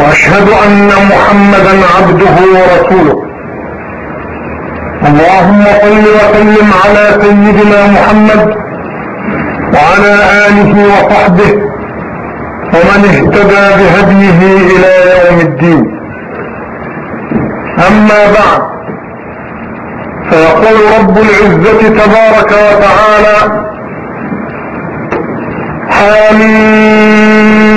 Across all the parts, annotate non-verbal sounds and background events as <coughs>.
وأشهد أن محمدا عبده ورسوله. اللهم صل وسلم على سيدنا محمد وعلى آله وصحبه ومن اهتدى بهديه إلى يوم الدين. أما بعد فيقول رب العزة تبارك وتعالى حميم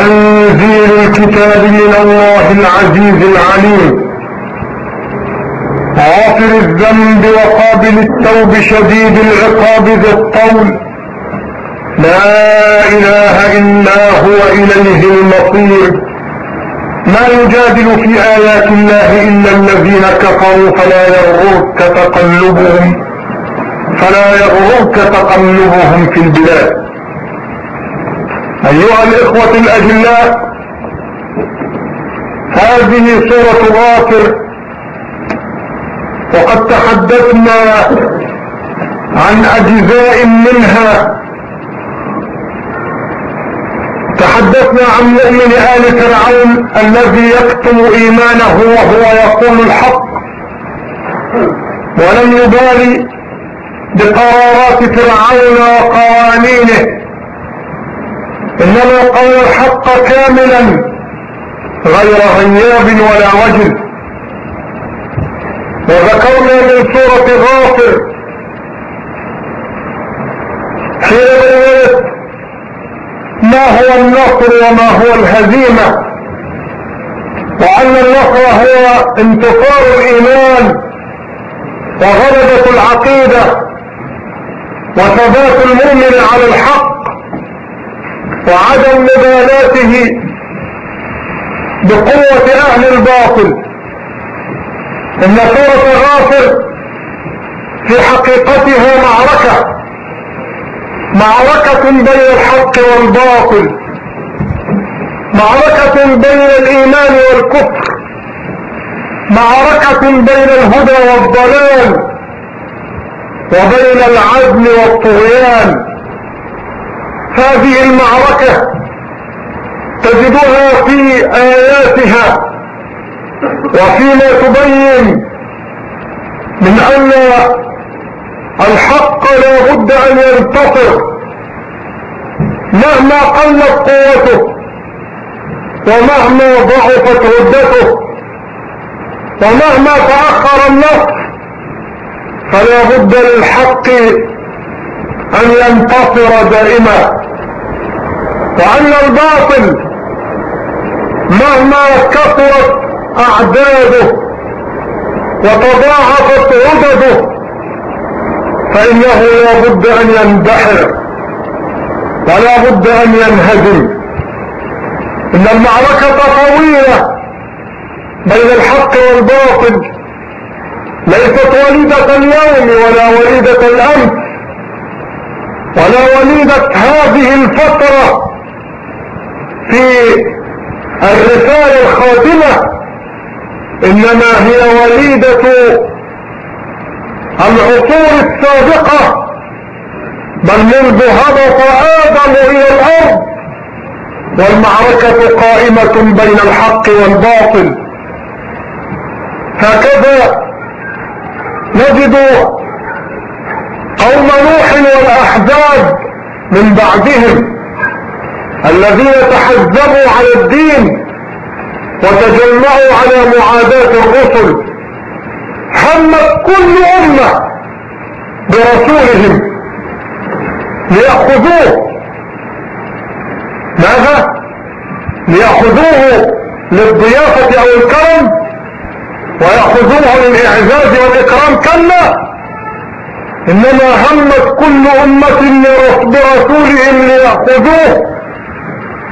تنزيل الكتاب من الله العزيز العليم. غافر الذنب وقابل التوب شديد العقاب ذي الطول. لا إله إلا هو إليه المصير. ما يجادل في آيات الله إلا الذين كفروا فلا يغررك تقلبهم فلا يغررك تقلبهم في البلاد. أيها الإخوة الأجلاء هذه سورة غافر. وقد تحدثنا عن أجزاء منها. تحدثنا عن مؤمن آل فرعون الذي يكتم إيمانه وهو يقول الحق ولم يبالي بقرارات فرعون وقوانينه. إنما قال الحق كاملا غير غياب ولا وجل وذكرنا من سورة غافر حين ما هو النصر وما هو الهزيمة وأن النصر هو انتصار الإيمان وغلبة العقيدة وثبات المؤمن على الحق. وعدم مبالاته بقوة أهل الباطل. إن سورة غافر في حقيقتها معركة معركة بين الحق والباطل معركة بين الإيمان والكفر معركة بين الهدى والضلال وبين العدل والطغيان. هذه المعركة تجدها في آياتها وفيما تبين من أن الحق لا بد أن ينتصر مهما قلت قوته ومهما ضعفت عدته ومهما تأخر النصر فلا بد للحق أن ينتصر دائما وأن الباطل مهما كثرت أعداده وتضاعفت عدده فإنه لا بد أن يندحر ولا بد أن ينهزم. إن المعركة طويلة بين الحق والباطل ليست وليدة اليوم ولا وليدة الأمس. ولا وليدة هذه الفترة في الرسالة الخاتمة إنما هي وليدة العصور السابقة بل منذ هبط آدم إلى الأرض والمعركة قائمة بين الحق والباطل. هكذا نجد قوم نوح والأحزاب من بعدهم الذين تحزبوا على الدين وتجمعوا على معاداة الرسل همت كل أمة برسولهم ليأخذوه. ماذا؟ ليأخذوه للضيافة أو الكرم ويأخذوه للإعزاز والإكرام. كلا! إنما همت كل أمة برسولهم ليأخذوه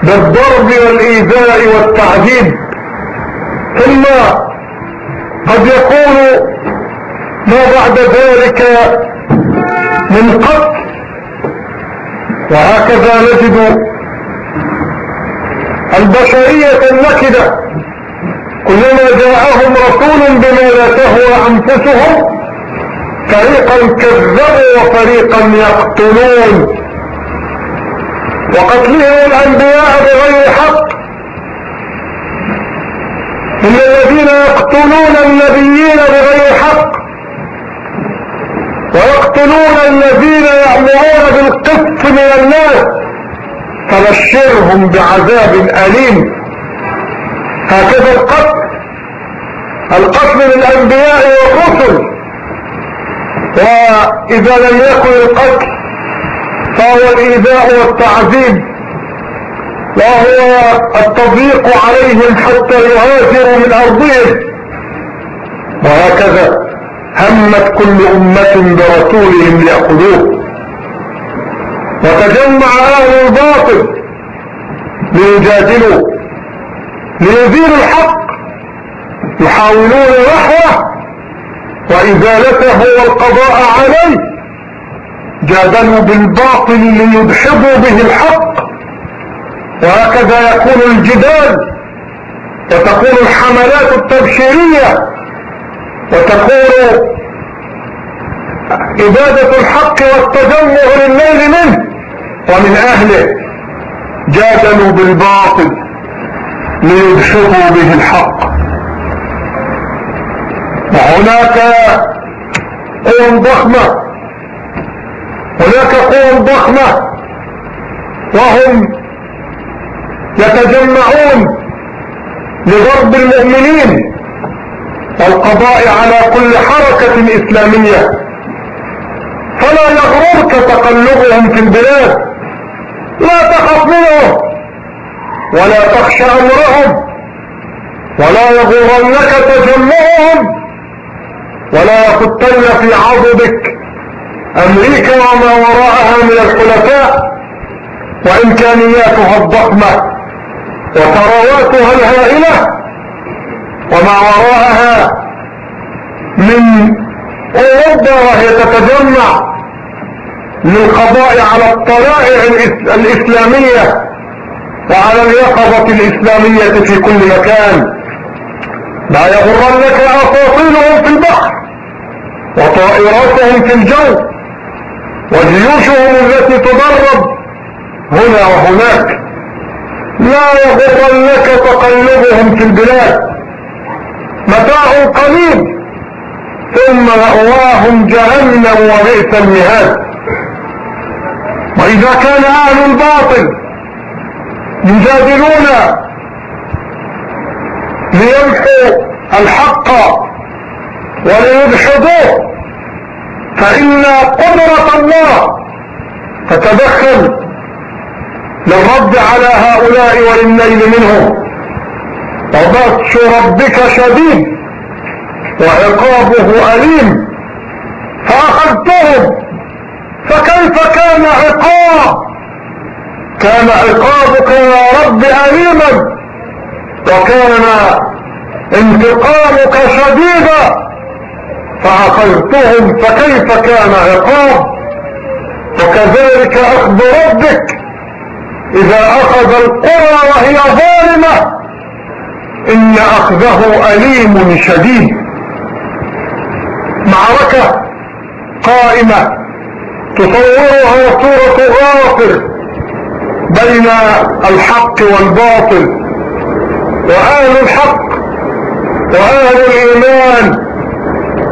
بالضرب والإيذاء والتعذيب. ثم قد يكون ما بعد ذلك من قتل. وهكذا نجد البشرية النكدة. كلما جاءهم رسول بما لا تهوى أنفسهم فريقا كذبوا وفريقا يقتلون. وقتلهم الأنبياء بغير حق. إن الذين يقتلون النبيين بغير حق ويقتلون الذين يأمرون بالقسط من الناس فبشرهم بعذاب أليم. هكذا القتل القتل للأنبياء والرسل. وإذا لم يكن القتل فهو الإيذاء والتعذيب وهو التضييق عليهم حتى يهاجروا من أرضهم. وهكذا همت كل أمة برسولهم ليأخذوه. وتجمع أهل الباطل ليجادلوا ليزيلوا الحق يحاولون نحوه وإزالته والقضاء عليه جادلوا بالباطل ليدحضوا به الحق. وهكذا يكون الجدال وتكون الحملات التبشيرية وتكون إبادة الحق والتجمع لليل منه. ومن أهله جادلوا بالباطل ليدحضوا به الحق. وهناك قوى ضخمة. هناك قوى ضخمة. وهم يتجمعون لضرب المؤمنين. والقضاء على كل حركة إسلامية. فلا يغررك تقلبهم في البلاد. لا تخف منهم. ولا تخشى أمرهم. ولا يغرنك تجمعهم. ولا يخطن في عضدك. أمريكا وما وراءها من الحلفاء وإمكانياتها الضخمة وثرواتها الهائلة وما وراءها من أوروبا وهي تتجمع للقضاء على الطلائع الإسلامية وعلى اليقظة الإسلامية في كل مكان. لا يغرنك اساطيلهم في البحر. وطائراتهم في الجو وجيوشهم التي تدرب هنا وهناك. لا يغرنك تقلبهم في البلاد. متاع قليل ثم مأواهم جهنم وبئس المهاد. وإذا كان أهل الباطل يجادلون ليمحوا الحق وليدحضوه. فإن قدرة الله تتدخل للرد على هؤلاء وللنيل منهم. وبطش ربك شديد وعقابه أليم. فأخذتهم. فكيف كان عقاب؟ كان عقابك يا رب أليما. وكان انتقامك شديدا. فأخذتهم فكيف كان عقاب؟ وكذلك أخذ ربك إذا أخذ القرى وهي ظالمة إن أخذه أليم شديد. معركة قائمة تصورها سورة غافر بين الحق والباطل واهل الحق واهل الإيمان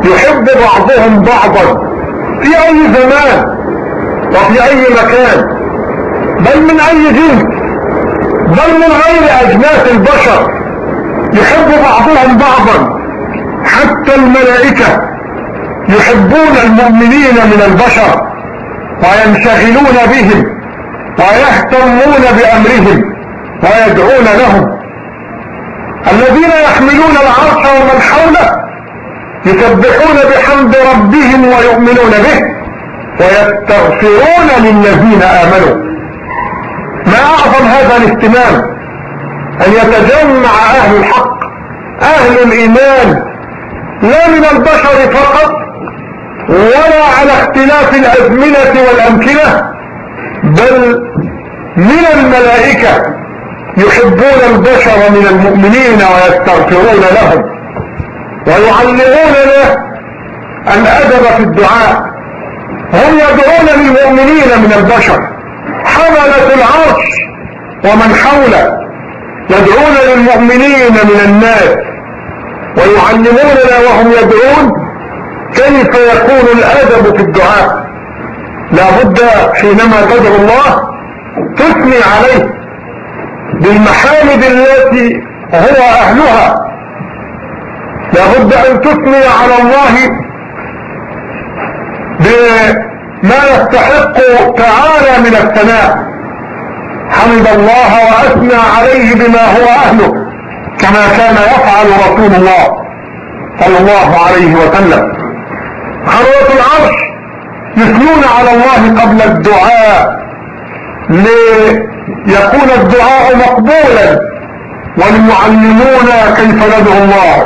يحب بعضهم بعضا. في أي زمان وفي أي مكان. بل من أي جنس. بل من غير أجناس البشر. يحب بعضهم بعضا. حتى الملائكة يحبون المؤمنين من البشر وينشغلون بهم ويهتمون بأمرهم ويدعون لهم. الذين يحملون العرش ومن حوله يسبحون بحمد ربهم ويؤمنون به ويستغفرون للذين آمنوا. ما أعظم هذا الاهتمام؟ أن يتجمع أهل الحق أهل الإيمان لا من البشر فقط ولا على اختلاف الأزمنة والأمكنة بل من الملائكة يحبون البشر من المؤمنين ويستغفرون لهم. ويعلموننا الادب في الدعاء هم يدعون للمؤمنين من البشر. حملة العرش ومن حوله يدعون للمؤمنين من الناس ويعلموننا وهم يدعون كيف يكون الأدب في الدعاء. لابد حينما تدعو الله تثني عليه بالمحامد التي هو أهلها. لابد أن تثني على الله بما يستحق تعالى من الثناء. حمد الله وأثنى عليه بما هو أهله كما كان يفعل رسول الله صلى الله عليه وسلم. حروة العرش يثنون على الله قبل الدعاء ليكون الدعاء مقبولا. وليعلمونا كيف ندعو الله.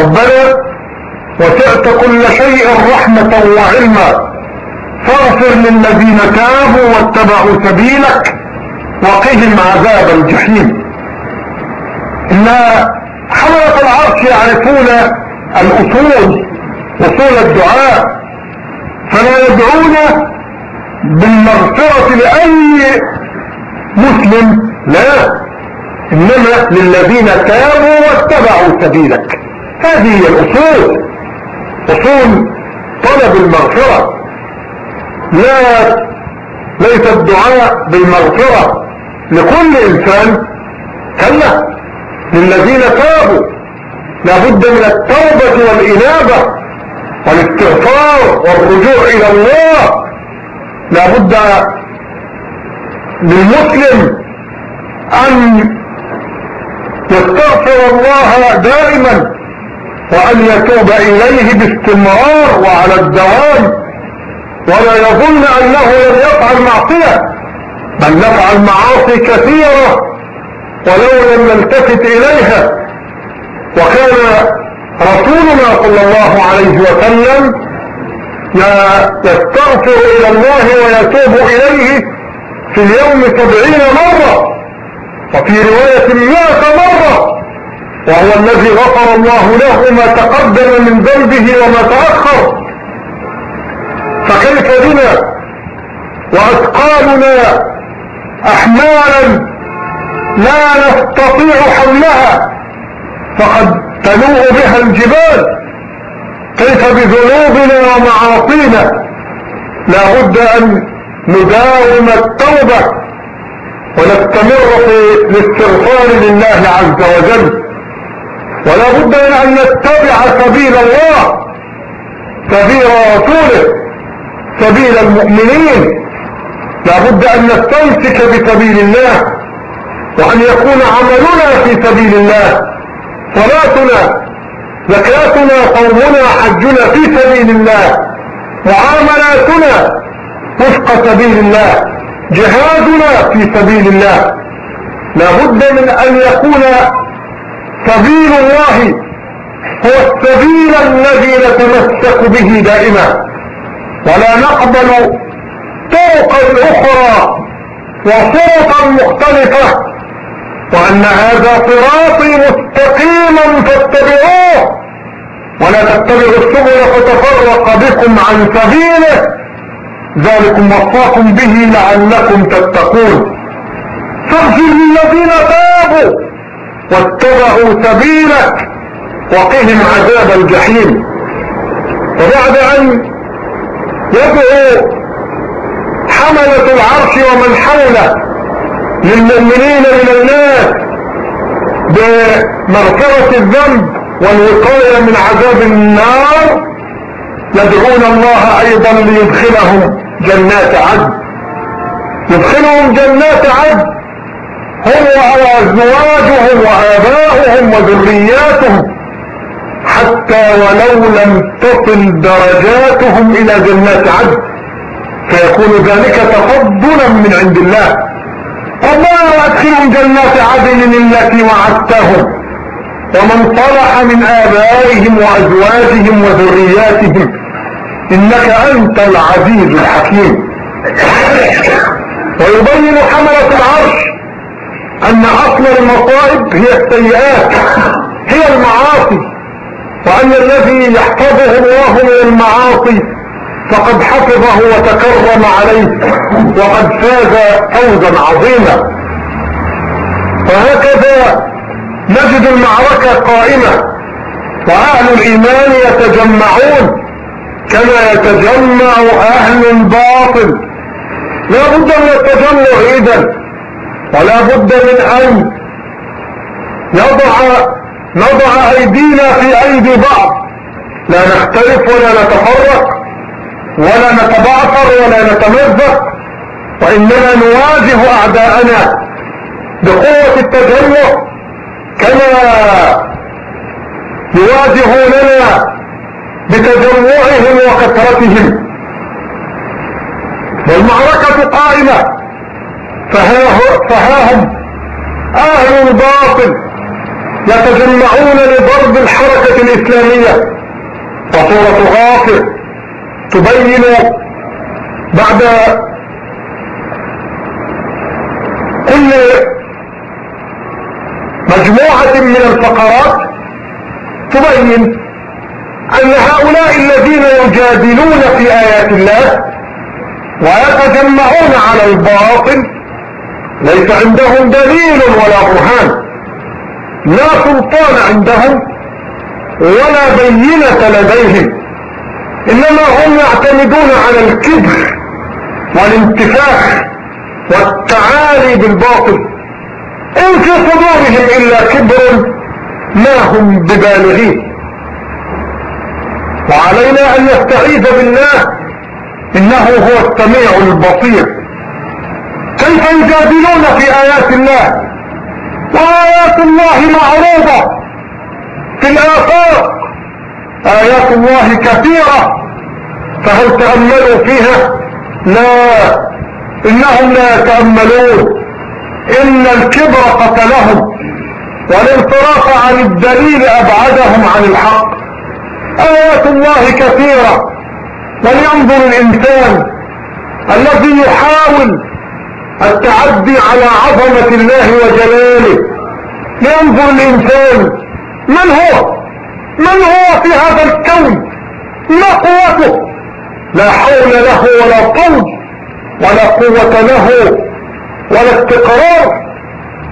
ربنا وسعت كل شيء رحمة وعلما. فاغفر للذين تابوا واتبعوا سبيلك وقهم عذاب الجحيم. إن حملة العرش يعرفون الأصول اصول الدعاء فلا يدعون بالمغفرة لأي مسلم لا. إنما للذين تابوا واتبعوا سبيلك. هذه هي الأصول. أصول طلب المغفرة. لا ليس الدعاء بالمغفرة لكل إنسان. كلا. للذين تابوا. لابد من التوبة والإنابة والاستغفار والرجوع إلى الله. لابد للمسلم أن يستغفر الله دائما وأن يتوب إليه باستمرار وعلى الدوام ولا يظن أنه لم يفعل معصية بل نفعل معاصي كثيرة ولو لم نلتفت إليها. وكان رسولنا صلى الله عليه وسلم يستغفر إلى الله ويتوب إليه في اليوم سبعين مرة وفي رواية مئة مرة. وهو الذي غفر الله له ما تقدم من ذنبه وما تأخر. فكيف بنا؟ وأثقالنا أحمالا لا نستطيع حملها. فقد تنوء بها الجبال. كيف بذنوبنا ومعاصينا؟ لا بد أن نداوم التوبة ونستمر في الاستغفار لله عز وجل. ولا بد من أن نتبع سبيل الله سبيل رسوله سبيل المؤمنين. لا بد أن نستمسك بسبيل الله وأن يكون عملنا في سبيل الله. صلاتنا زكاتنا صومنا حجنا في سبيل الله. معاملاتنا وفق سبيل الله جهادنا في سبيل الله لا بد من أن يكون سبيل الله هو السبيل الذي نتمسك به دائما. ولا نقبل طرقا أخرى وطرقا مختلفة. وأن هذا صراطي مستقيما فاتبعوه. ولا تتبعوا السبل فتفرق بكم عن سبيله. ذلكم وصاكم به لعلكم تتقون. فاغفر للذين تابوا واتبعوا سبيلك وقهم عذاب الجحيم. وبعد أن يدعو حملة العرش ومن حوله للمؤمنين من الناس بمغفرة الذنب والوقاية من عذاب النار يدعون الله أيضا ليدخلهم. جنات عدن. يدخلهم جنات عدن. هم وأزواجهم وآباؤهم وذرياتهم. حتى ولو لم تصل درجاتهم إلى جنات عدن. فيكون ذلك تفضلا من عند الله. ربنا وادخلهم جنات عدن التي وعدتهم؟ ومن صلح من آبائهم وأزواجهم وذرياتهم. إنك أنت العزيز الحكيم. ويبين حملة العرش أن أصل المصائب هي السيئات هي المعاصي وأن الذي يحفظه الله من المعاصي فقد حفظه وتكرم عليه وقد فاز فوزا عظيما. وهكذا نجد المعركة قائمة وأهل الإيمان يتجمعون كما يتجمع أهل الباطل. لا بد من التجمع إذا ولا بد من أن نضع نضع أيدينا في أيدي بعض. لا نختلف ولا نتفرق ولا نتبعثر ولا نتمزق وإنما نواجه أعداءنا بقوة التجمع كما يواجهوننا بتجمعهم وكثرتهم. والمعركة قائمة. فها هم. أهل الباطل يتجمعون لضرب الحركة الإسلامية. وصورة غافر تبين بعد كل مجموعة من الفقرات تبين أن هؤلاء الذين يجادلون في آيات الله ويتجمعون على الباطل ليس عندهم دليل ولا برهان. لا سلطان عندهم ولا بينة لديهم. إنما هم يعتمدون على الكبر والانتفاخ والتعالي بالباطل. إن في صدورهم إلا كبر ما هم ببالغين. وعلينا أن نستعيذ بالله. إنه هو السميع البصير. كيف يجادلون في آيات الله؟ وآيات الله معروضة في الآفاق. آيات الله كثيرة. فهل تأملوا فيها؟ لا. إنهم لا يتأملون. إن الكبر قتلهم. والانصراف عن الدليل أبعدهم عن الحق. آيات الله كثيرة. ولينظر الإنسان الذي يحاول التعدي على عظمة الله وجلاله. لينظر الإنسان من هو؟ من هو في هذا الكون؟ ما قوته. لا حول له ولا قوة ولا قوة له ولا استقرار.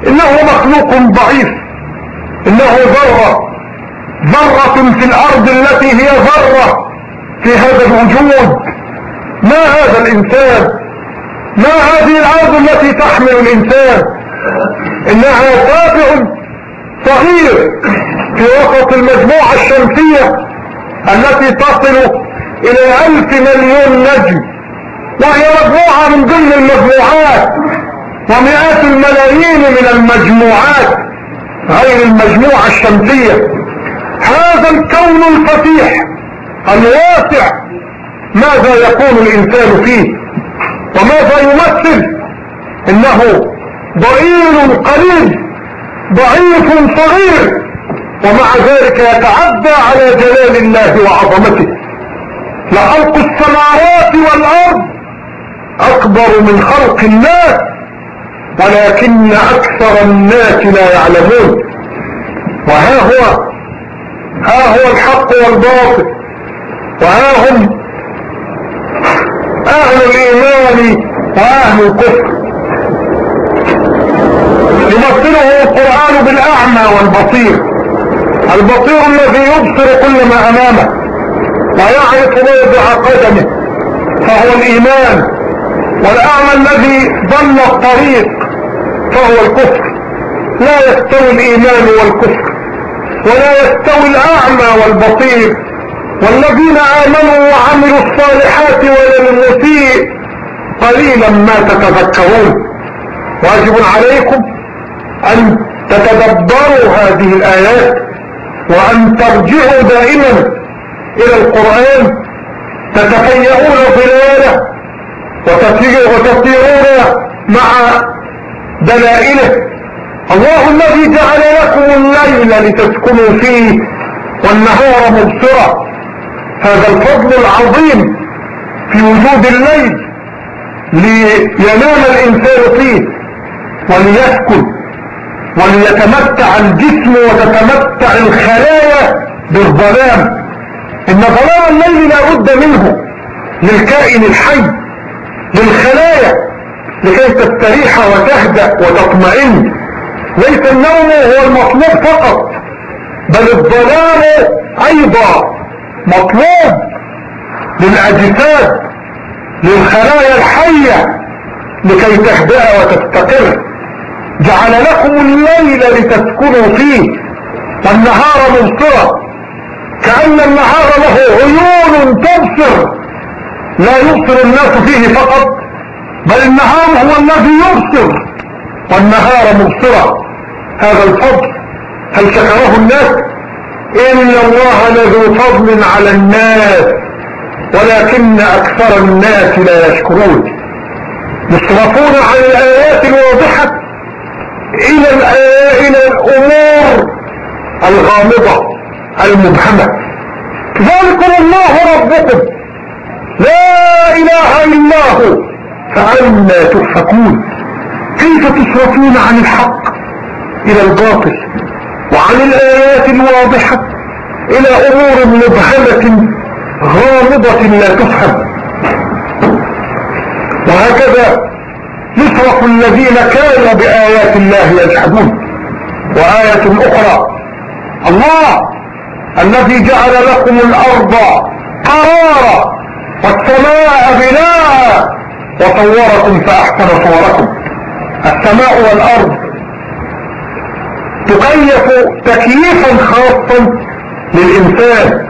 إنه مخلوق ضعيف. إنه ذرة. ذرة في الأرض التي هي ذرة في هذا الوجود. ما هذا الإنسان؟ ما هذه الأرض التي تحمل الإنسان؟ إنها تابع صغير في وسط المجموعة الشمسية التي تصل إلى ألف مليون نجم. وهي مجموعة من ضمن المجموعات ومئات الملايين من المجموعات غير المجموعة الشمسية. هذا الكون الفتيح الواسع ماذا يكون الإنسان فيه وماذا يمثل؟ إنه ضئيل قليل ضعيف صغير ومع ذلك يتعدى على جلال الله وعظمته. لخلق السماوات والأرض أكبر من خلق الناس ولكن أكثر الناس لا يعلمون. وها هو ها هو الحق والباطل. وها هم أهل الإيمان وأهل الكفر. يمثله القرآن بالأعمى والبصير. البصير الذي يبصر كل ما أمامه. ويعرف موضع قدمه. فهو الإيمان. والأعمى الذي ضل الطريق فهو الكفر. لا يستوي الإيمان والكفر. ولا يستوي الأعمى والبصير. والذين آمنوا وعملوا الصالحات ولا المسيء قليلا ما تتذكرون. واجب عليكم أن تتدبروا هذه الآيات وأن ترجعوا دائما إلى القرآن. تتفيئون ظلاله وتسيرون مع دلائله. الله الذي جعل لكم الليل لتسكنوا فيه والنهار مبصرة هذا الفضل العظيم في وجود الليل لينام الإنسان فيه وليسكن وليتمتع الجسم وتتمتع الخلايا بالظلام. إن ظلام الليل لا بد منه للكائن الحي للخلايا لكي تستريح وتهدأ وتطمئن. ليس النوم هو المطلوب فقط بل الظلام أيضا مطلوب للأجساد للخلايا الحية لكي تهدأ وتستقر جعل لكم الليل لتسكنوا فيه والنهار مبصرة كأن النهار له عيون تبصر. لا يبصر الناس فيه فقط بل النهار هو الذي يبصر والنهار مبصرة. هذا الفضل. هل شكره الناس؟ إن الله لذو فضل على الناس ولكن أكثر الناس لا يشكرون. يصرفون عن الآيات الواضحة. إلى إلى الأمور الغامضة المبهمة. ذلكم الله ربكم. لا إله إلا هو فأنا تؤفكون. كيف تصرفون عن الحق؟ إلى الباطل وعن الآيات الواضحة إلى أمور مبهمة غامضة لا تفهم. وهكذا يصرف الذين كانوا بآيات الله يجحدون. وآية أخرى الله الذي جعل لكم الأرض قرارا والسماء بناء وصوركم فأحسن صوركم. السماء والأرض تكيف تكييفا خاصا للإنسان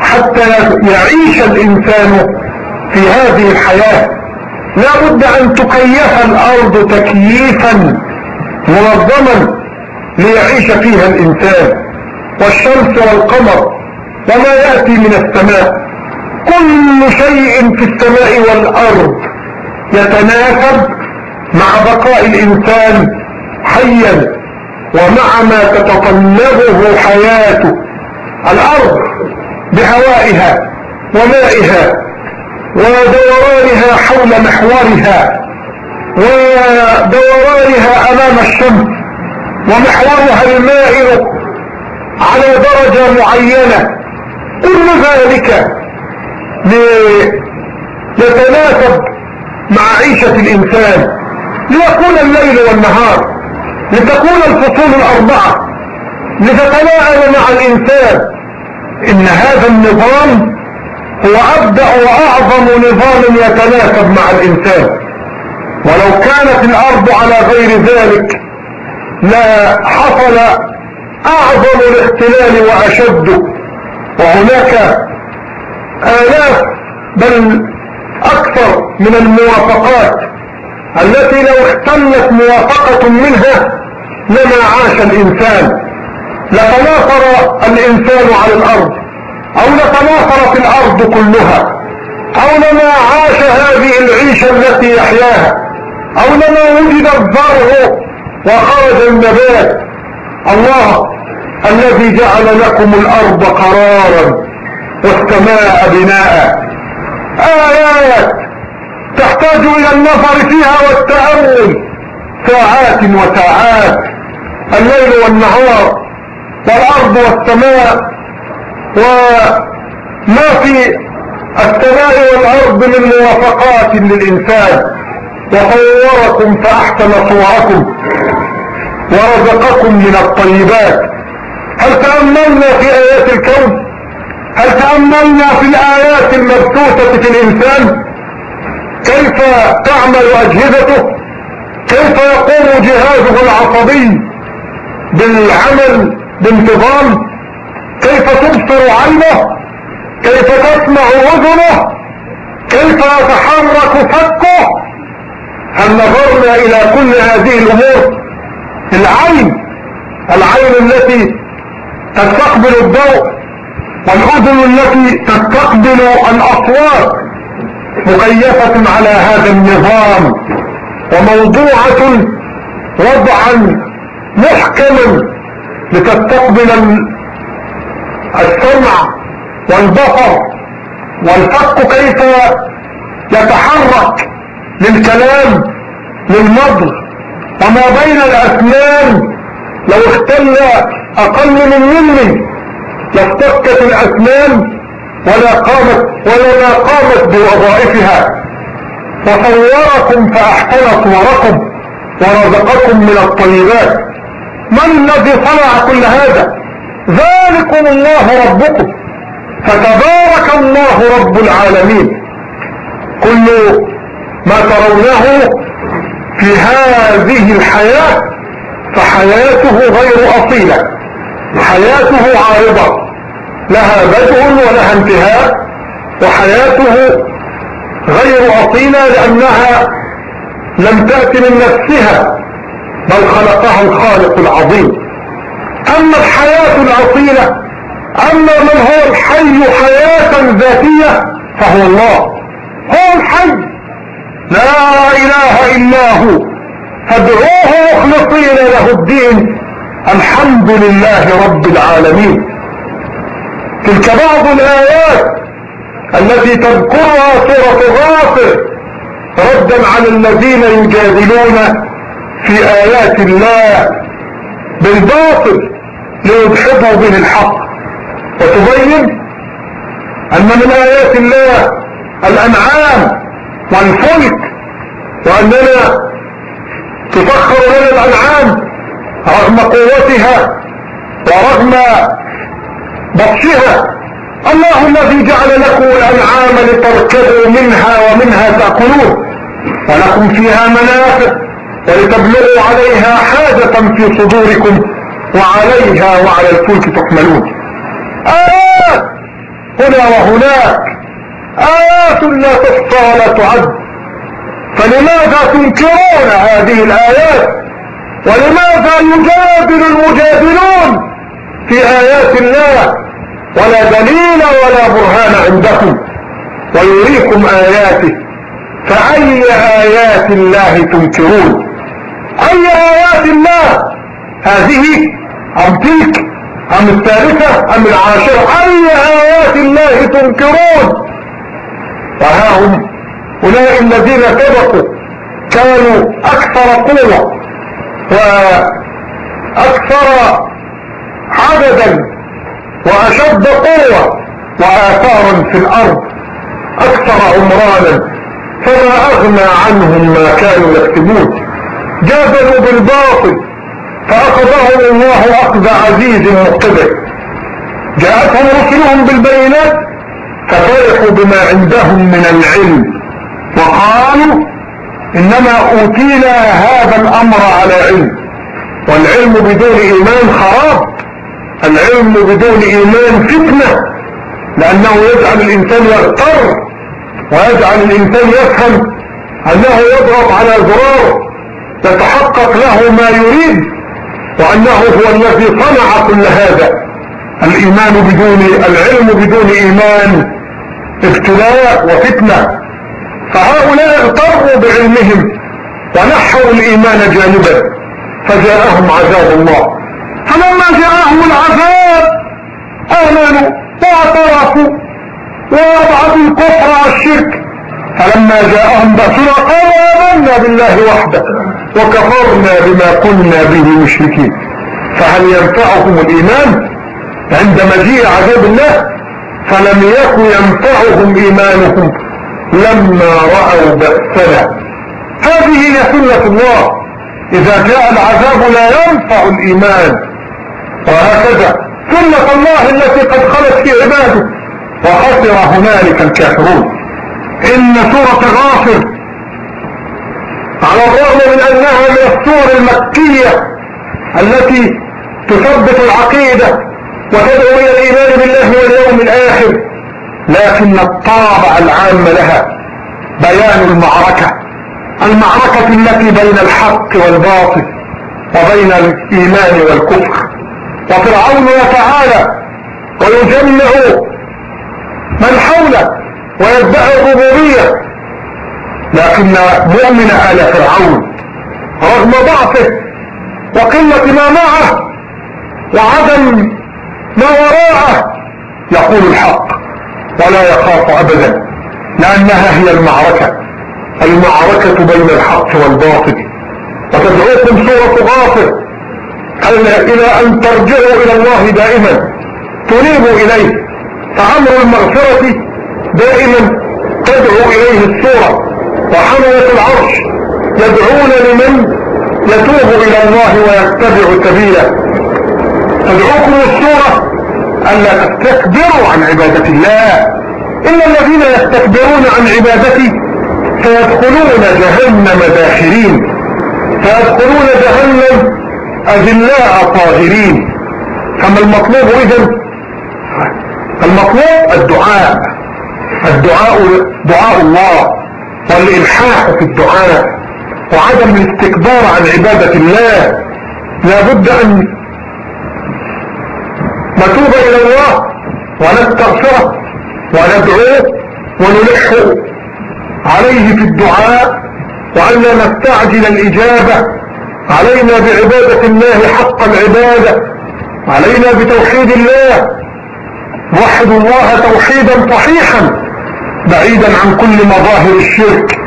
حتى يعيش الإنسان في هذه الحياة. لا بد أن تكيف الأرض تكييفا منظما ليعيش فيها الإنسان. والشمس والقمر وما يأتي من السماء. كل شيء في السماء والأرض يتناسب مع بقاء الإنسان حيا. ومع ما تتطلبه حياته الأرض بهوائها ومائها ودورانها حول محورها ودورانها أمام الشمس ومحورها المائل على درجة معينة. كل ذلك يتناسب مع عيشة الإنسان ليكون الليل والنهار لتكون الفصول الأربعة. لتتلاعب مع الإنسان إن هذا النظام هو أبدأ وأعظم نظام يتناسب مع الإنسان. ولو كانت الأرض على غير ذلك لا حصل أعظم الاختلال وأشد. وهناك آلاف بل أكثر من الموافقات التي لو اختلت موافقة منها لما عاش الإنسان. لتناثر الإنسان على الأرض أو لتناثرت الأرض كلها أو لما عاش هذه العيشة التي يحياها أو لما وجد الزرع وخرج النبات. الله الذي جعل لكم الأرض قرارا والسماء بناء. آيات تحتاج إلى النظر فيها والتأمل. ساعات وساعات. الليل والنهار. والأرض والسماء. وما في السماء والأرض من موافقات للإنسان. وصوركم فأحسن صوركم. ورزقكم من الطيبات. هل تأملنا في آيات الكون؟ هل تأملنا في الآيات المبثوثة في الإنسان؟ كيف تعمل أجهزته؟ كيف يقوم جهازه العصبي بالعمل بانتظام؟ كيف تبصر عينه؟ كيف تسمع اذنه كيف يتحرك فكه؟ هل نظرنا إلى كل هذه الأمور؟ العين العين التي تستقبل الضوء والأذن التي تستقبل الأصوات. مكيفة على هذا النظام وموضوعة وضعا محكما لتستقبل السمع والبصر والفك كيف يتحرك للكلام للمضغ وما بين الأسنان لو اختل أقل من ملي لافتكت الأسنان ولا قامت ولا قامت بوظائفها. وصوركم فاحسن صوركم ورزقكم من الطيبات. من الذي صنع كل هذا؟ ذلكم الله ربكم. فتبارك الله رب العالمين. كل ما ترونه في هذه الحياة فحياته غير أصيلة. حياته عارضة. لها بدء ولها انتهاء وحياته غير أصيلة لأنها لم تأتي من نفسها بل خلقها الخالق العظيم. أما الحياة الأصيلة أما من هو الحي حياة ذاتية فهو الله. هو الحي. لا إله إلا هو. فادعوه مخلصين له الدين. الحمد لله رب العالمين. تلك بعض الآيات التي تذكرها سورة غافر ردا على الذين يجادلون في آيات الله بالباطل ليدحضوا به الحق. وتبين أن من آيات الله الأنعام والفلك وأننا تفخر لنا الأنعام رغم قوتها ورغم بطشها الله الذي جعل لكم الأنعام لتركبوا منها ومنها تأكلون ولكم فيها منافع ولتبلغوا عليها حاجة في صدوركم وعليها وعلى الفلك تحملون. آيات هنا وهناك. آيات لا تحصى ولا تعد. فلماذا تنكرون هذه الآيات؟ ولماذا يجادل المجادلون في آيات الله؟ ولا دليل ولا برهان عندكم. ويريكم آياته. فأي آيات الله تنكرون؟ أي آيات الله؟ هذه أم تلك؟ أم الثالثة؟ أم العاشرة؟ أي آيات الله تنكرون؟ وها هم. أولئك الذين سبقوا. كانوا أكثر قوة. وأكثر عددا. وأشد قوة وآثارا في الأرض أكثر عمرانا فما أغنى عنهم ما كانوا يكتبون. جادلوا بالباطل فأخذهم الله أخذ عزيز مقتدر. جاءتهم رسلهم بالبينات ففرحوا بما عندهم من العلم وقالوا إنما أوتينا هذا الأمر على علم والعلم بدون إيمان خراب. العلم بدون إيمان فتنة لأنه يجعل الإنسان يغتر ويجعل الإنسان يفهم أنه يضغط على زراره يتحقق له ما يريد وأنه هو الذي صنع كل هذا. الإيمان بدون العلم بدون إيمان ابتلاء وفتنة. فهؤلاء اغتروا بعلمهم ونحوا الإيمان جانبا فجاءهم عذاب الله. فلما جاءهم العذاب آمنوا واعترفوا ووضعوا الكفر والشرك فلما جاءهم بأسنا قالوا آمنا بالله وحده وكفرنا بما كنا به مشركين. فهل ينفعهم الإيمان عند مجيء عذاب الله؟ فلم يكن ينفعهم إيمانهم لما رأوا بأسنا. هذه هي سنة الله. إذا جاء العذاب لا ينفع الإيمان. وهكذا سنة الله التي قد خلت في عباده. وخسر هنالك الكافرون. إن سورة غافر على الرغم من أنها من السور المكية التي تثبت العقيدة وتدعو إلى الإيمان بالله واليوم الآخر لكن الطابع العام لها بيان المعركة. المعركة التي بين الحق والباطل وبين الإيمان والكفر. وفرعون يتعالى ويجمع من حوله ويدعي الربوبية لكن مؤمن آل فرعون رغم ضعفه وقلة ما معه وعدم ما وراءه يقول الحق ولا يخاف أبدا لأنها هي المعركة المعركة بين الحق والباطل. وتدعوكم سورة غافر إلى أن ترجعوا إلى الله دائما. تنيبوا إليه. فأمر المغفرة دائما تدعو إليه السورة وحملة العرش يدعون لمن يتوب إلى الله ويتبع سبيله. تدعوكم السورة ألا تستكبروا عن عبادة الله. إن الذين يستكبرون عن عبادتي سيدخلون جهنم داخرين. سيدخلون جهنم أذلاء طاهرين فما المطلوب إذن؟ المطلوب الدعاء. الدعاء دعاء الله والإلحاح في الدعاء وعدم الاستكبار عن عبادة الله. لابد أن نتوب إلى الله ونستغفره وندعوه ونلح عليه في الدعاء وألا نستعجل الإجابة علينا بعبادة الله حق العبادة. علينا بتوحيد الله. وحد الله توحيدا صحيحا بعيدا عن كل مظاهر الشرك.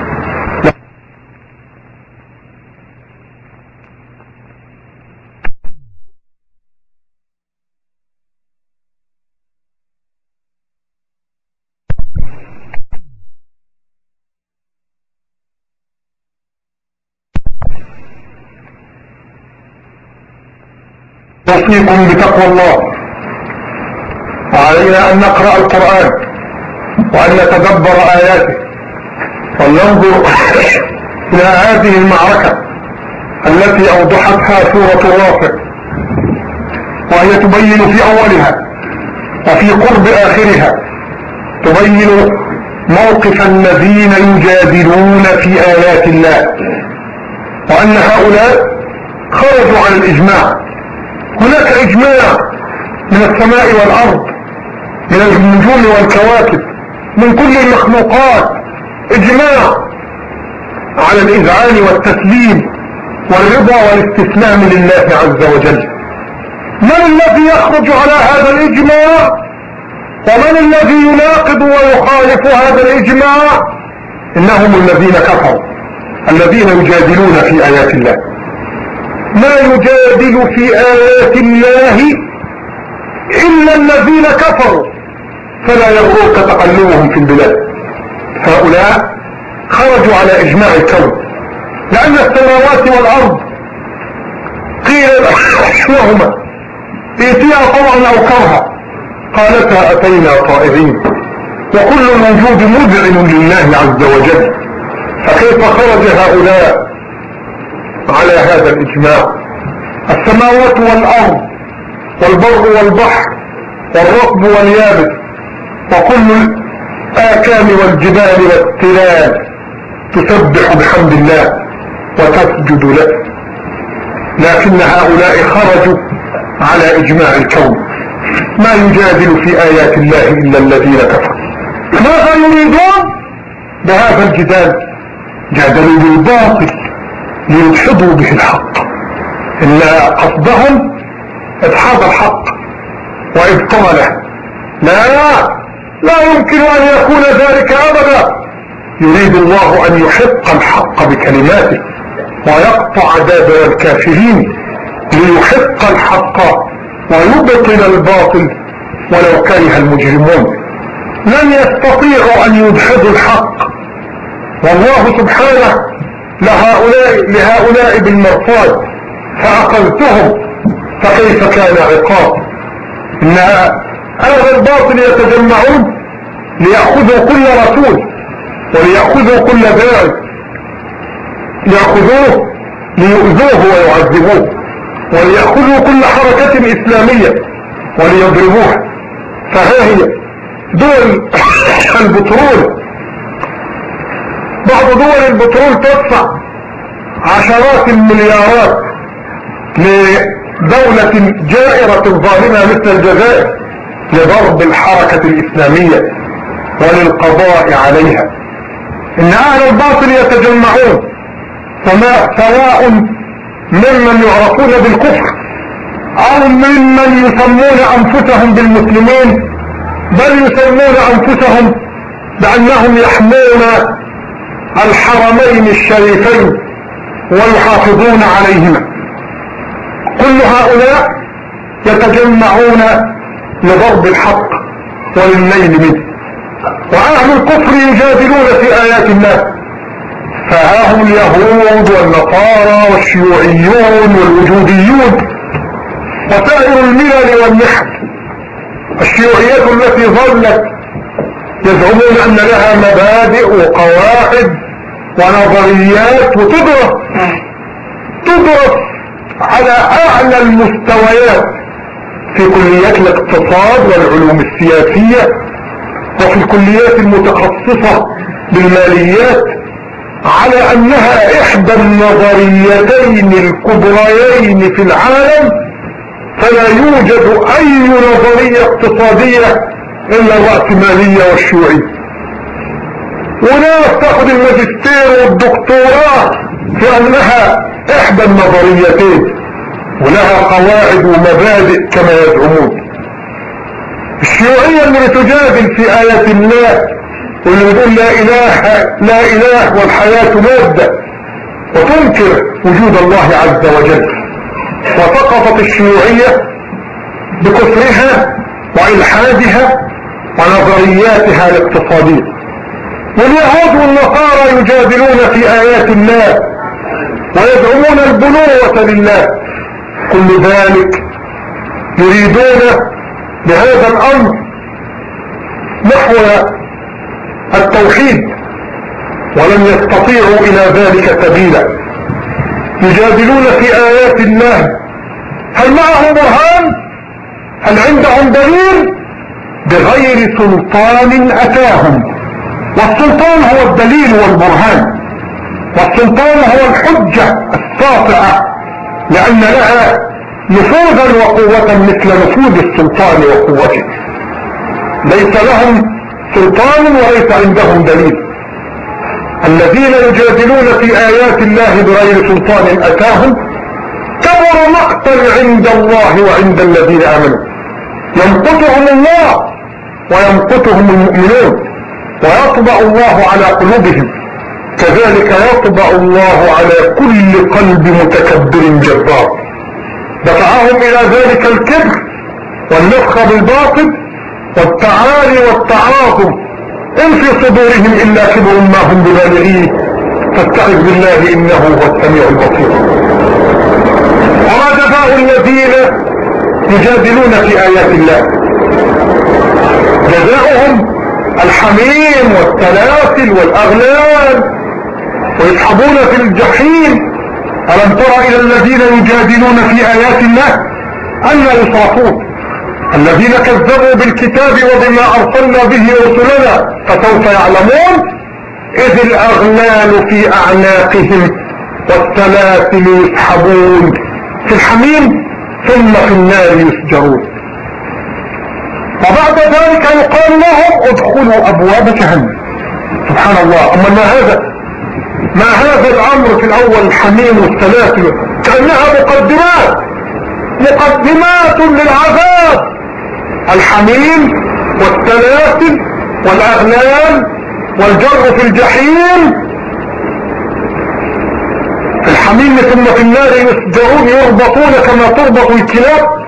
أوصيكم بتقوى الله. وعلينا أن نقرأ القرآن وأن نتدبر آياته. ولننظر إلى هذه المعركة التي أوضحتها سورة الرافع. وهي تبين في أولها وفي قرب آخرها تبين موقف الذين يجادلون في آيات الله وأن هؤلاء خرجوا عن الإجماع. هناك إجماع من السماء والأرض من النجوم والكواكب من كل المخلوقات. إجماع على الإذعان والتسليم والرضا والاستسلام لله عز وجل. من الذي يخرج على هذا الإجماع؟ ومن الذي يناقض ويخالف هذا الإجماع؟ إنهم الذين كفروا الذين يجادلون في آيات الله. ما يجادل في آيات الله إلا الذين كفروا. فلا يغرك تقلبهم في البلاد. هؤلاء خرجوا على إجماع الكون. لأن السماوات والأرض قيل لهما ائتيا طوعا أو كرها. قالتا أتينا طائرين وكل الوجود مذعن لله عز وجل. فكيف خرج هؤلاء على هذا الإجماع. السماوات والأرض والبر والبحر والركب واليابس وكل الآكام والجبال والتلال تسبح بحمد الله وتسجد له. لكن هؤلاء خرجوا على إجماع الكون. ما يجادل في آيات الله إلا الذين كفروا. ماذا يريدون؟ بهذا الجدال جادلوا بالباطل. ليدحضوا به الحق. إن قصدهم إدحاض الحق وإبطاله. لا لا يمكن أن يكون ذلك أبدا. يريد الله أن يحق الحق بكلماته ويقطع دابر الكافرين ليحق الحق ويبطل الباطل ولو كره المجرمون. لن يستطيعوا أن يدحضوا الحق. والله سبحانه لهؤلاء لهؤلاء بالمرصاد فأخذتهم فكيف كان عقاب؟ إن أهل الباطل يتجمعون ليأخذوا كل رسول وليأخذوا كل داعي. ليأخذوه ليؤذوه ويعذبوه وليأخذوا كل حركة إسلامية وليضربوها فها هي دول <coughs> البترول بعض دول البترول تدفع عشرات المليارات لدولة جائرة ظالمة مثل الجزائر لضرب الحركة الإسلامية وللقضاء عليها. إن أهل الباطل يتجمعون فما سواء ممن يعرفون بالكفر أو ممن يسمون أنفسهم بالمسلمين بل يسمون أنفسهم بأنهم يحمون الحرمين الشريفين ويحافظون عليهما. كل هؤلاء يتجمعون لضرب الحق وللنيل منه. وأهل الكفر يجادلون في آيات الله. فها هم اليهود والنصارى والشيوعيون والوجوديون وسائر الملل والنحل الشيوعيات التي ظلت يزعمون أن لها مبادئ وقواعد ونظريات وتدرس تدرس على أعلى المستويات في كليات الاقتصاد والعلوم السياسية وفي الكليات المتخصصة بالماليات على أنها إحدى النظريتين الكبريين في العالم فلا يوجد أي نظرية اقتصادية إلا الرأسمالية والشيوعية. وناس تاخد الماجستير والدكتوراه في أنها إحدى النظريتين ولها قواعد ومبادئ كما يزعمون. الشيوعية اللي بتجادل في آيات الله واللي بتقول لا إله لا إله والحياة مادة وتنكر وجود الله عز وجل. وسقطت الشيوعية بكفرها وإلحادها ونظرياتها الاقتصادية واليهود والنصارى يجادلون في آيات الله ويدعمون البنوة لله. كل ذلك يريدون بهذا الأمر نحو التوحيد ولم يستطيعوا إلى ذلك سبيلا. يجادلون في آيات الله. هل معهم برهان؟ هل عندهم دليل؟ بغير سلطان أتاهم. والسلطان هو الدليل والبرهان. والسلطان هو الحجة الساطعة لأن لها نفوذا وقوة مثل نفوذ السلطان وقوته. ليس لهم سلطان وليس عندهم دليل. الذين يجادلون في آيات الله بغير سلطان أتاهم كبر مقتا عند الله وعند الذين آمنوا. يمقتهم الله ويمقتهم المؤمنون ويطبع الله على قلوبهم. كذلك يطبع الله على كل قلب متكبر جبار. دفعهم إلى ذلك الكبر والنفخ بالباطل والتعالي والتعاظم. إن في صدورهم إلا كبر ما هم ببالغيه. فاستعذ بالله إنه هو السميع البصير. وما جزاء الذين يجادلون في آيات الله؟ جزاؤهم الحميم والسلاسل والأغلال ويسحبون في الجحيم. ألم تر إلى الذين يجادلون في آيات الله أن يصرفون الذين كذبوا بالكتاب وبما أرسلنا به رسلنا فسوف يعلمون؟ إذ الأغلال في أعناقهم والسلاسل يسحبون في الحميم ثم في النار يسجرون. وبعد ذلك يقال لهم ادخلوا أبواب جهنم. سبحان الله. أما ما هذا؟ ما هذا الأمر في الأول الحميم والسلاسل كأنها مقدمات. مقدمات للعذاب. الحميم والسلاسل والأغلال والجر في الجحيم. في الحميم ثم في النار يسجرون يربطون كما تربط الكلاب.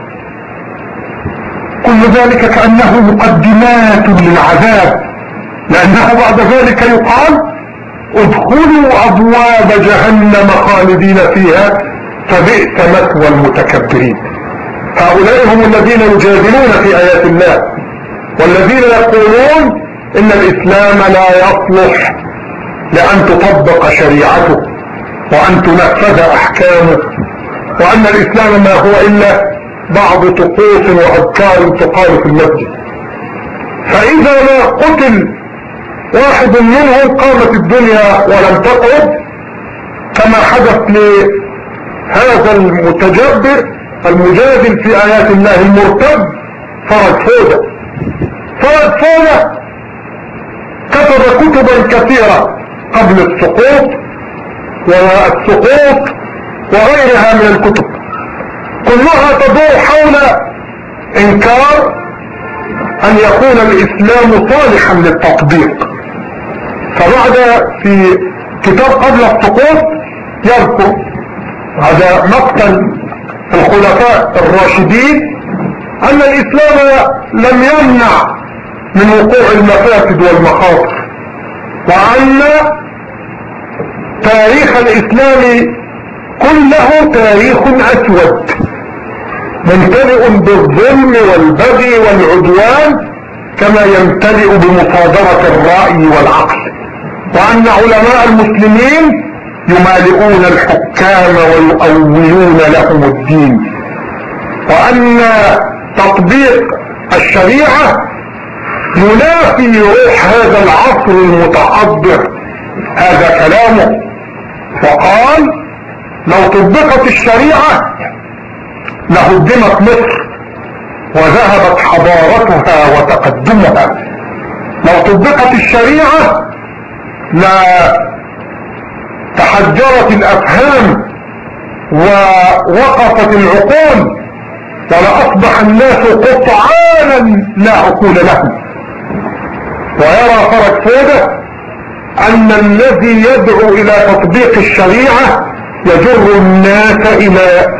كل ذلك كأنه مقدمات للعذاب. لأنه بعد ذلك يقال ادخلوا أبواب جهنم خالدين فيها فبئس مثوى المتكبرين. هؤلاء هم الذين يجادلون في آيات الله والذين يقولون إن الإسلام لا يصلح لأن تطبق شريعته وأن تنفذ أحكامه وأن الإسلام ما هو إلا بعض طقوس واذكار تقال في المسجد. فإذا ما قتل واحد منهم قامت الدنيا ولم تقعد كما حدث لهذا المتجبر المجادل في آيات الله المرتد فرج فودة فرج فودة كتب كتبا كثيرة قبل السقوط والسقوط وغيرها من الكتب. كلها تدور حول إنكار أن يكون الإسلام صالحا للتطبيق. فبعد في كتاب قبل السقوط يذكر هذا مقتل الخلفاء الراشدين أن الإسلام لم يمنع من وقوع المفاسد والمخاطر وأن تاريخ الإسلام كله تاريخ أسود. ممتلئ بالظلم والبغي والعدوان كما يمتلئ بمصادرة الرأي والعقل. وأن علماء المسلمين يمالئون الحكام ويؤولون لهم الدين. وأن تطبيق الشريعة ينافي روح هذا العصر المتحضر هذا كلامه. وقال لو طبقت الشريعة لهدمت مصر وذهبت حضارتها وتقدمها. لو طبقت الشريعة لا تحجرت الأفهام ووقفت العقول ولأصبح الناس قطعانا لا عقول لهم. ويرى فرج فوده أن الذي يدعو إلى تطبيق الشريعة يجر الناس إلى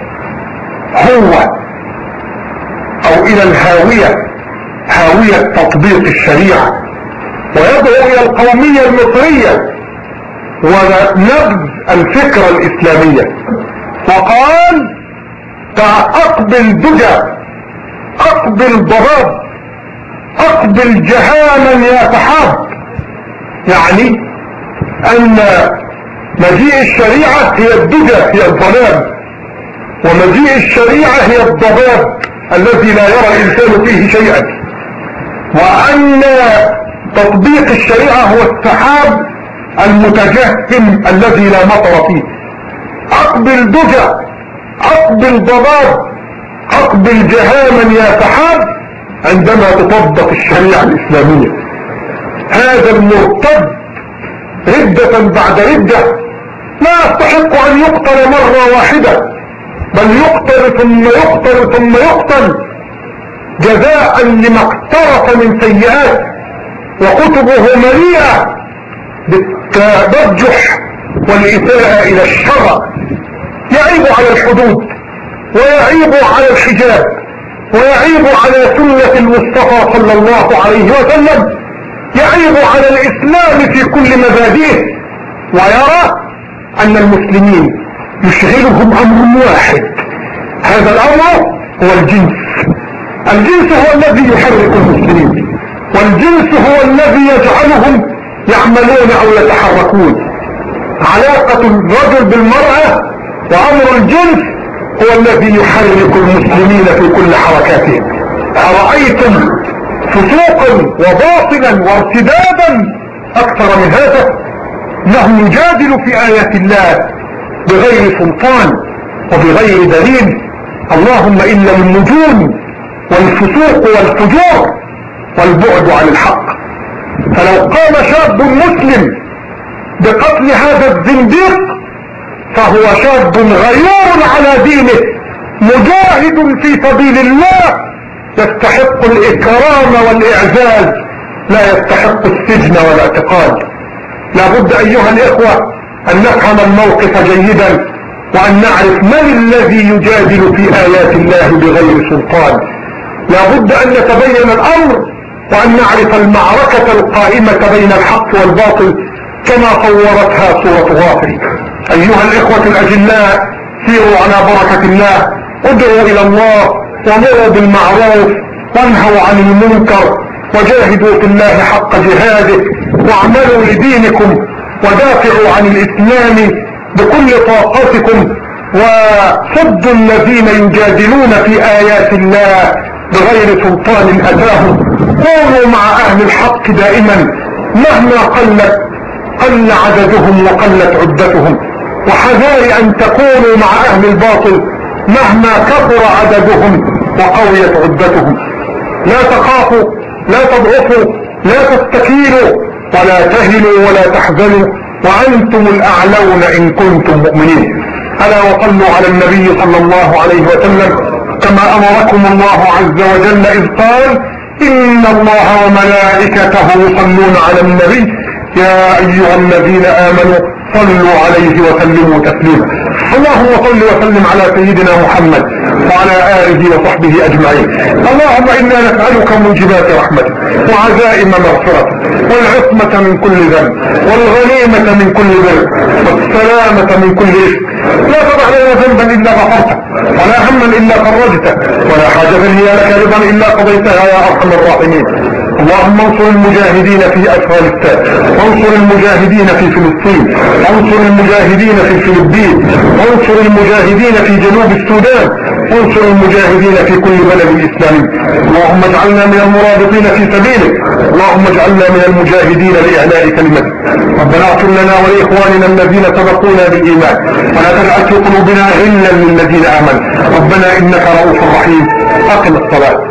هو أو إلى الهاوية هاوية تطبيق الشريعة. ويدعو إلى القومية المصرية ونبذ الفكرة الاسلامية وقال اقبل دجى اقبل ضراب اقبل جهاما يا سحاب يعني أن مجيء الشريعة هي الدجى هي الظلام ومجيء الشريعة هي الضباب الذي لا يرى الإنسان فيه شيئا. وأن تطبيق الشريعة هو السحاب المتجهم الذي لا مطر فيه. اقبل دجى اقبل ضباب اقبل جهاما يا سحاب عندما تطبق الشريعة الإسلامية. هذا المرتد ردة بعد ردة لا يستحق أن يقتل مرة واحدة. بل يقتل ثم يقتل ثم يقتل جزاء لما اقترف من سيئات وكتبه مليئة بالتبجح والإساءة إلى الشرع. يعيب على الحدود ويعيب على الحجاب ويعيب على سنة المصطفى صلى الله عليه وسلم. يعيب على الإسلام في كل مبادئه. ويرى أن المسلمين يشغلهم أمر واحد. هذا الأمر هو الجنس. الجنس هو الذي يحرك المسلمين. والجنس هو الذي يجعلهم يعملون أو يتحركون. علاقة الرجل بالمرأة وأمر الجنس هو الذي يحرك المسلمين في كل حركاتهم. أرأيتم فسوقا وباطلا وارتدادا أكثر من هذا؟ انه يجادل في آيات الله بغير سلطان وبغير دليل. اللهم إلا النجوم والفسوق والفجور والبعد عن الحق. فلو قام شاب مسلم بقتل هذا الزنديق فهو شاب غيور على دينه مجاهد في سبيل الله. يستحق الإكرام والإعزاز لا يستحق السجن والاعتقال لابد أيها الإخوة أن نفهم الموقف جيدا وأن نعرف من الذي يجادل في آيات الله بغير سلطان. لابد أن نتبين الأمر وأن نعرف المعركة القائمة بين الحق والباطل كما صورتها سورة غافر. أيها الإخوة الأجلاء سيروا على بركة الله ادعوا إلى الله ومروا بالمعروف وانهوا عن المنكر وجاهدوا في الله حق جهاده واعملوا لدينكم ودافعوا عن الإسلام بكل طاقتكم وصدوا الذين يجادلون في آيات الله بغير سلطان أتاهم. كونوا مع أهل الحق دائما. مهما قلت قل عددهم وقلت عدتهم. وحذار أن تكونوا مع أهل الباطل مهما كثر عددهم وقويت عدتهم. لا تخافوا لا تضعفوا لا تستكينوا. ولا تهنوا ولا تحزنوا وأنتم الأعلون إن كنتم مؤمنين. ألا وصلوا على النبي صلى الله عليه وسلم كما أمركم الله عز وجل إذ قال إن الله وملائكته يصلون على النبي يا أيها الذين آمنوا صلوا عليه وسلموا تسليما. اللهم صل وسلم على سيدنا محمد وعلى آله وصحبه أجمعين. اللهم إنا نسألك موجبات رحمتك وعزائم مغفرتك والعصمة من كل ذنب والغنيمة من كل بر والسلامة من كل إثم لا تضع لنا ذنبا إلا غفرته ولا هما إلا فرجته ولا حاجة هي لك رضا إلا قضيتها يا أرحم الراحمين. اللهم انصر المجاهدين في افغانستان وانصر المجاهدين في فلسطين وانصر المجاهدين في الفلبين وانصر المجاهدين في جنوب السودان وانصر المجاهدين في كل بلد إسلامي. اللهم اجعلنا من المرابطين في سبيلك اللهم اجعلنا من المجاهدين لإعلاء كلمتك. ربنا اغفر لنا ولإخواننا الذين سبقونا بالإيمان. ولا تجعل في قلوبنا غلا للذين آمنوا. ربنا إنك رؤوف رحيم. أقم الصلاة.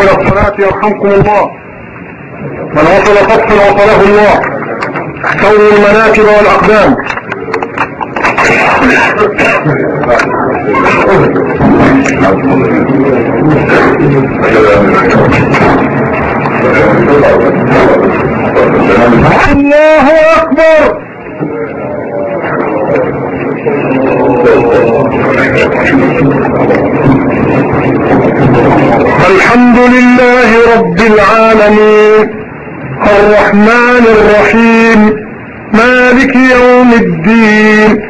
إلى الصلاة يرحمكم الله. من وصل صفا وصله الله. سووا المناكب والأقدام. الله أكبر. الحمد لله رب العالمين. الرحمن الرحيم. مالك يوم الدين.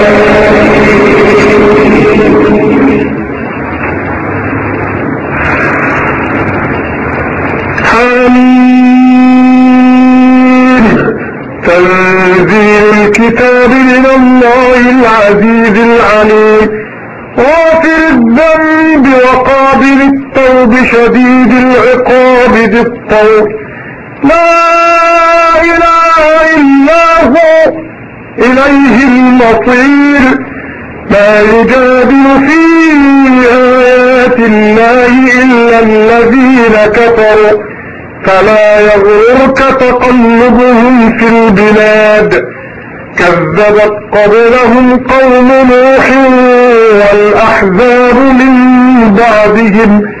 شديد العقاب ذي الطول لا إله إلا هو إليه المصير. لا يجادل في آيات الله إلا الذين كفروا. فلا يغررك تقلبهم في البلاد. كذبت قبلهم قوم نوح والأحزاب من بعدهم.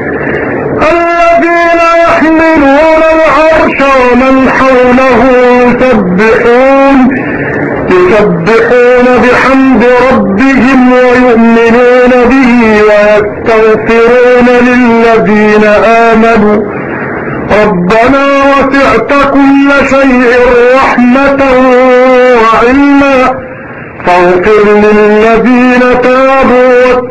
الذين يحملون العرش ومن حوله يسبحون يسبحون بحمد ربهم ويؤمنون به ويستغفرون للذين آمنوا. ربنا وسعت كل شيء رحمة وعلما فاغفر للذين تابوا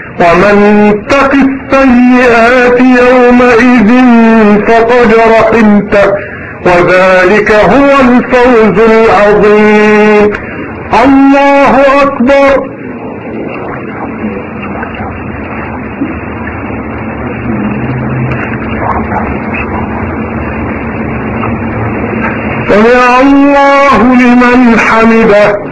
ومن تق السيئات يومئذ فقد رحمته وذلك هو الفوز العظيم. الله أكبر. سمع الله لمن حمده.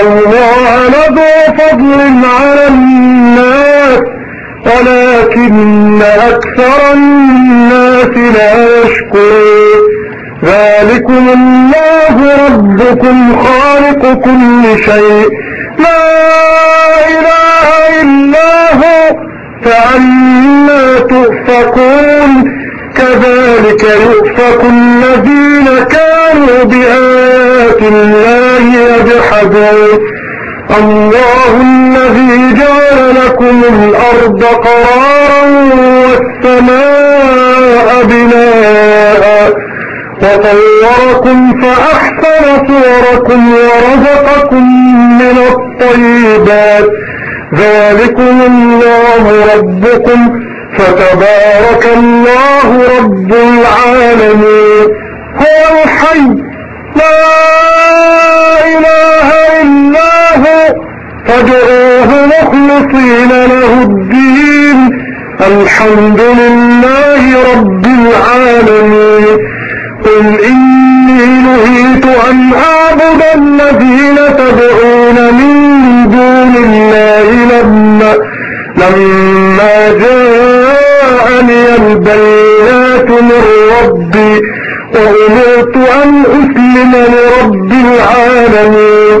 الله لذو فضل على الناس ولكن أكثر الناس لا يشكرون. ذلكم الله ربكم خالق كل شيء. الله الذي جعل لكم الأرض قرارا والسماء بناء وطوركم فأحسن صوركم ورزقكم من الطيبات. ذلكم الله ربكم فتبارك الله رب العالمين. هو الحي لا إله هو فادعوه مخلصين له الدين. الحمد لله رب العالمين. قل إني نهيت أن أعبد الذين تدعون من دون الله لما لما جاءني البينات من ربي وأمرت أن أسلم لرب العالمين.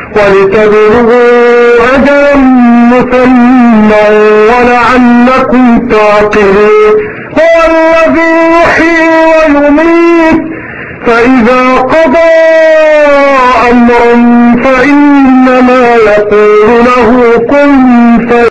ولتبلغوا أجلا مسمى ولعلكم تعقلون. هو الذي يحيي ويميت. فإذا قضى أمرا فإنما يقول له كن